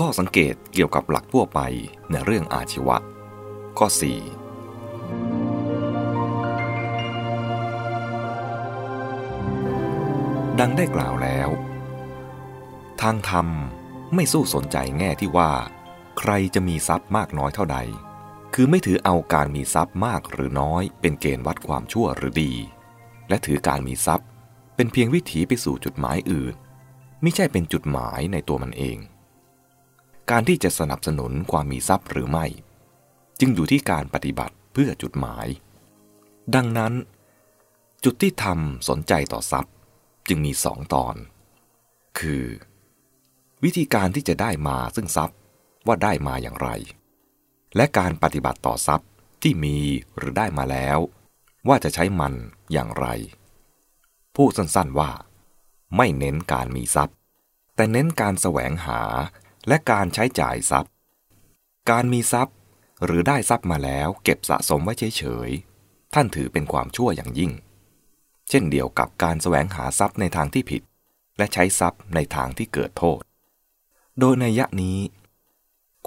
ข้อสังเกตเกี่ยวกับหลักทั่วไปในเรื่องอาชีวะ ข้อ 4 ดังได้กล่าวแล้ว ทางธรรมไม่สู้สนใจแง่ที่ว่า ใครจะมีทรัพย์มากน้อยเท่าใด คือไม่ถือเอาการมีทรัพย์มากหรือน้อย เป็นเกณฑ์วัดความชั่วหรือดี และถือการมีทรัพย์ เป็นเพียงวิถีไปสู่จุดหมายอื่น ไม่ใช่เป็นจุดหมายในตัวมันเอง การที่จะสนับสนุนความมีทรัพย์หรือไม่ จึงอยู่ที่การปฏิบัติเพื่อจุดหมาย ดังนั้น จุดที่ทำสนใจต่อทรัพย์จึงมีสองตอน คือ วิธีการที่จะได้มาซึ่งทรัพย์ว่าได้มาอย่างไร และการปฏิบัติต่อทรัพย์ที่มีหรือได้มาแล้ว ว่าจะใช้มันอย่างไร พูดสั้นๆว่า ไม่เน้นการมีทรัพย์ แต่เน้นการแสวงหา และการใช้จ่ายทรัพย์ การมีทรัพย์ หรือได้ทรัพย์มาแล้วเก็บสะสมไว้เฉยๆ ท่านถือเป็นความชั่วอย่างยิ่ง เช่นเดียวกับการแสวงหาทรัพย์ในทางที่ผิด และใช้ทรัพย์ในทางที่เกิดโทษ โดยในยะนี้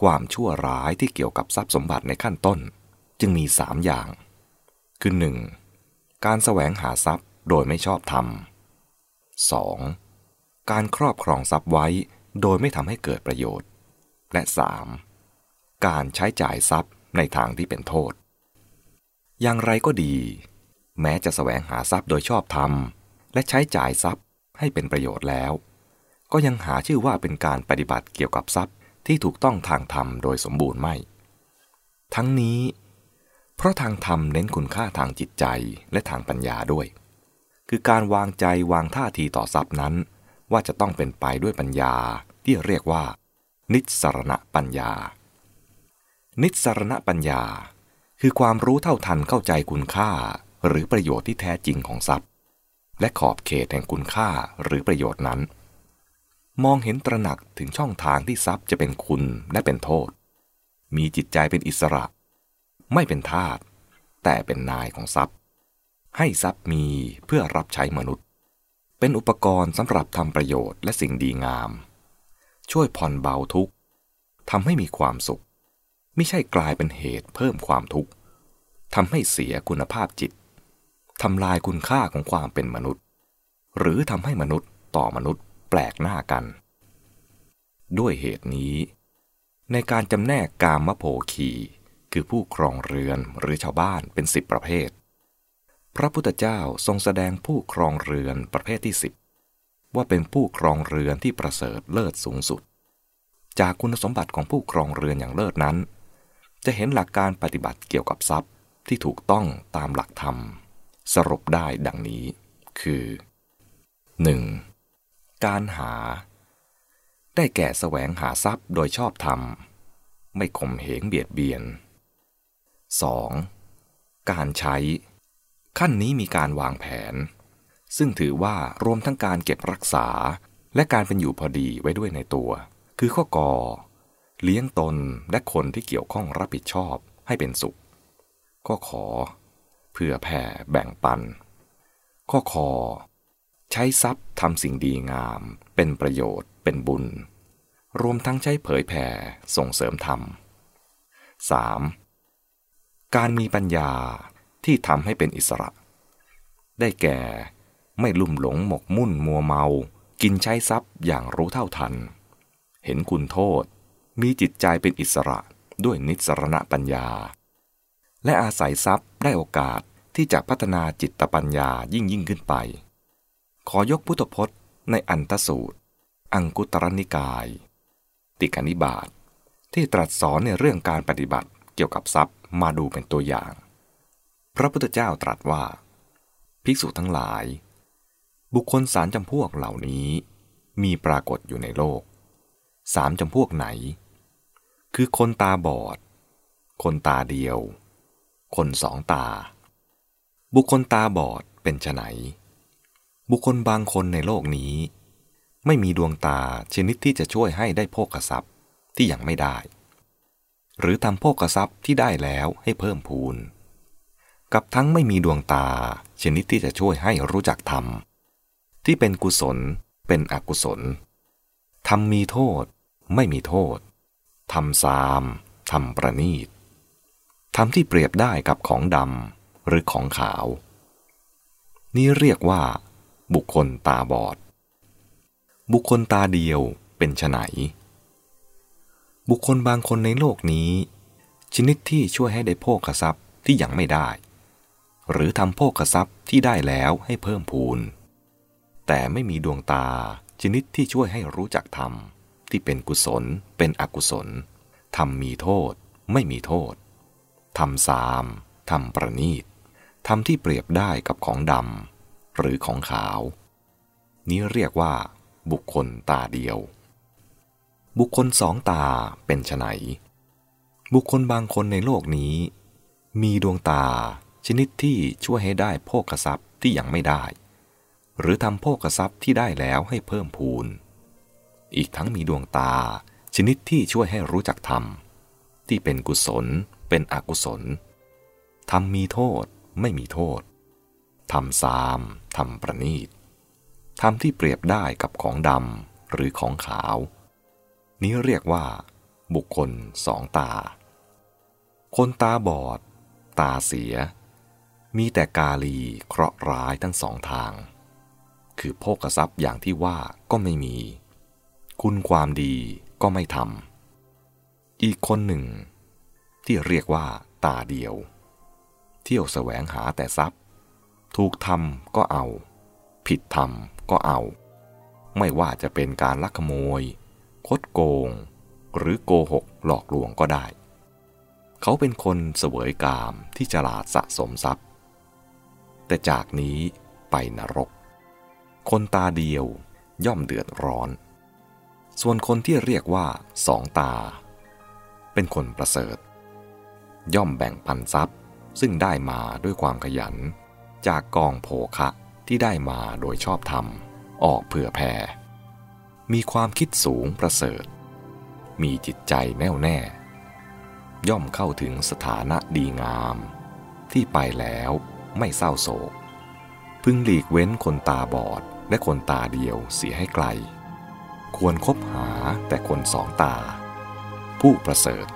ความชั่วร้ายที่เกี่ยวกับทรัพย์สมบัติในขั้นต้นจึงมีสามอย่าง คือ 1. การแสวงหาทรัพย์โดยไม่ชอบธรรม 2. การครอบครองทรัพย์ไว้ โดยไม่ทำให้เกิดประโยชน์ และ 3. การใช้จ่ายทรัพย์ในทางที่เป็นโทษ อย่างไรก็ดี แม้จะแสวงหาทรัพย์โดยชอบธรรม และใช้จ่ายทรัพย์ให้เป็นประโยชน์แล้ว ก็ยังหาชื่อว่าเป็นการปฏิบัติเกี่ยวกับทรัพย์ที่ถูกต้องทางธรรมโดยสมบูรณ์ไม่ ทั้งนี้ เพราะทางธรรมเน้นคุณค่าทางจิตใจและทางปัญญาด้วย คือการวางใจวางท่าทีต่อทรัพย์นั้น ว่าจะต้องเป็นไปด้วยปัญญา ที่เรียกว่า นิสรณปัญญา นิสรณปัญญา คือความรู้เท่าทันเข้าใจคุณค่า หรือประโยชน์ที่แท้จริงของทรัพย์ และขอบเขตแห่งคุณค่าหรือประโยชน์นั้น มองเห็นตระหนักถึงช่องทางที่ทรัพย์จะเป็นคุณและเป็นโทษ มีจิตใจเป็นอิสระ ไม่เป็นทาสแต่เป็นนายของทรัพย์ ให้ทรัพย์มีเพื่อรับใช้มนุษย์เป็นอุปกรณ์สำหรับทำประโยชน์และสิ่งดีงาม ช่วยผ่อนเบาทุกข์ทำให้มีความสุข ไม่ใช่กลายเป็นเหตุเพิ่มความทุกข์ทำให้เสียคุณภาพจิตทำลายคุณค่าของความเป็นมนุษย์ หรือทำให้มนุษย์ต่อมนุษย์แปลกหน้ากัน ด้วยเหตุนี้ ในการจำแนกกามโภคีคือผู้ครองเรือนหรือชาวบ้านเป็นสิบประเภท พระพุทธเจ้าทรงแสดงผู้ครองเรือนประเภทที่สิบ ว่าเป็นผู้ครองเรือนที่ประเสริฐเลิศสูงสุด จากคุณสมบัติของผู้ครองเรือนอย่างเลิศนั้น จะเห็นหลักการปฏิบัติเกี่ยวกับทรัพย์ที่ถูกต้องตามหลักธรรม สรุปได้ดังนี้ คือ 1. การหา ได้แก่แสวงหาทรัพย์โดยชอบธรรม ไม่ข่มเหงเบียดเบียน 2. การใช้ ขั้นนี้มีการวางแผน ซึ่งถือว่ารวมทั้งการเก็บรักษา และการเป็นอยู่พอดีไว้ด้วยในตัว คือข้อกอเลี้ยงตนและคนที่เกี่ยวข้องรับผิดชอบให้เป็นสุข ข้อขอเพื่อแผ่แบ่งปัน ข้อคอใช้ทรัพย์ทำสิ่งดีงาม เป็นประโยชน์ เป็นบุญ รวมทั้งใช้เผยแผ่ส่งเสริมธรรม 3. การมีปัญญาที่ทำให้เป็นอิสระ ได้แก่ ไม่ลุ่มหลงหมกมุ่นมัวเมา กินใช้ทรัพย์อย่างรู้เท่าทัน เห็นคุณโทษ มีจิตใจเป็นอิสระด้วยนิสรณปัญญา และอาศัยทรัพย์ได้โอกาสที่จะพัฒนาจิตปัญญายิ่งยิ่งขึ้นไป ขอยกพุทธพจน์ในอันตสูตร อังกุตรนิกาย ติกนิบาตทที่ตรัสสอนในเรื่องการปฏิบัติเกี่ยวกับทรัพย์มาดูเป็นตัวอย่าง พระพุทธเจ้าตรัสว่า ภิกษุทั้งหลาย บุคคลสามจำพวกเหล่านี้ มีปรากฏอยู่ในโลก สามจำพวกไหน คือคนตาบอด คนตาเดียว คนสองตา บุคคลตาบอดเป็นไนบุคคลบางคนในโลกนี้ ไม่มีดวงตาชนิดที่จะช่วยให้ได้โภกทรัพย์ที่ยังไม่ได้ หรือทำโภกทรัพย์ที่ได้แล้วให้เพิ่มพูน กับทั้งไม่มีดวงตาชนิดที่จะช่วยให้รู้จักธรรม ที่เป็นกุศลเป็นอกุศลทำมีโทษไม่มีโทษทำซามทำประนีตทำที่เปรียบได้กับของดำหรือของขาว นี้เรียกว่า บุคคลตาบอด บุคคลตาเดียวเป็นไฉนบุคคลบางคนในโลกนี้ ชนิดที่ช่วยให้ได้โภคทรัพย์ที่ยังไม่ได้ หรือทำโภคทรัพย์ที่ได้แล้วให้เพิ่มพูน แต่ไม่มีดวงตาชนิดที่ช่วยให้รู้จักธรรม ที่เป็นกุศล เป็นอกุศลทำมีโทษ ไม่มีโทษทำสามทำประนีตทำที่เปรียบได้กับของดำหรือของขาว นี้เรียกว่า บุคคลตาเดียว บุคคลสองตาเป็นไฉนบุคคลบางคนในโลกนี้ มีดวงตาชนิดที่ช่วยให้ได้โภคทรัพย์ที่ยังไม่ได้ หรือทำโภคทรัพย์ที่ได้แล้วให้เพิ่มพูน อีกทั้งมีดวงตาชนิดที่ช่วยให้รู้จักธรรม ที่เป็นกุศล เป็นอกุศลทำมีโทษไม่มีโทษทำสามทำประนีตทำที่เปรียบได้กับของดำหรือของขาว นี้เรียกว่า บุคคลสองตา คนตาบอด ตาเสีย มีแต่กาลีเคราะห์ร้ายทั้งสองทาง คือโภกทรัพย์อย่างที่ว่าก็ไม่มี คุณความดีก็ไม่ทำอีกคนหนึ่ง ที่เรียกว่าตาเดียว เที่ยวแสวงหาแต่ทรัพย์ ถูกทำก็เอา ผิดทำก็เอา ไม่ว่าจะเป็นการลักขโมย คดโกง หรือโกหกหลอกลวงก็ได้ เขาเป็นคนเสวยกามที่ฉลาดสะสมทรัพย์ แต่จากนี้ไปนรก คนตาเดียวย่อมเดือดร้อน ส่วนคนที่เรียกว่าสองตา เป็นคนประเสริฐ ย่อมแบ่งปันทรัพย์ซึ่งได้มาด้วยความขยัน จากกองโภคะที่ได้มาโดยชอบธรรม ออกเผื่อแผ่ มีความคิดสูงประเสริฐ มีจิตใจแน่วแน่ ย่อมเข้าถึงสถานะดีงาม ที่ไปแล้วไม่เศร้าโศก พึงหลีกเว้นคนตาบอด และคนตาเดียวเสียให้ไกล ควรคบหาแต่คนสองตา ผู้ประเสริฐ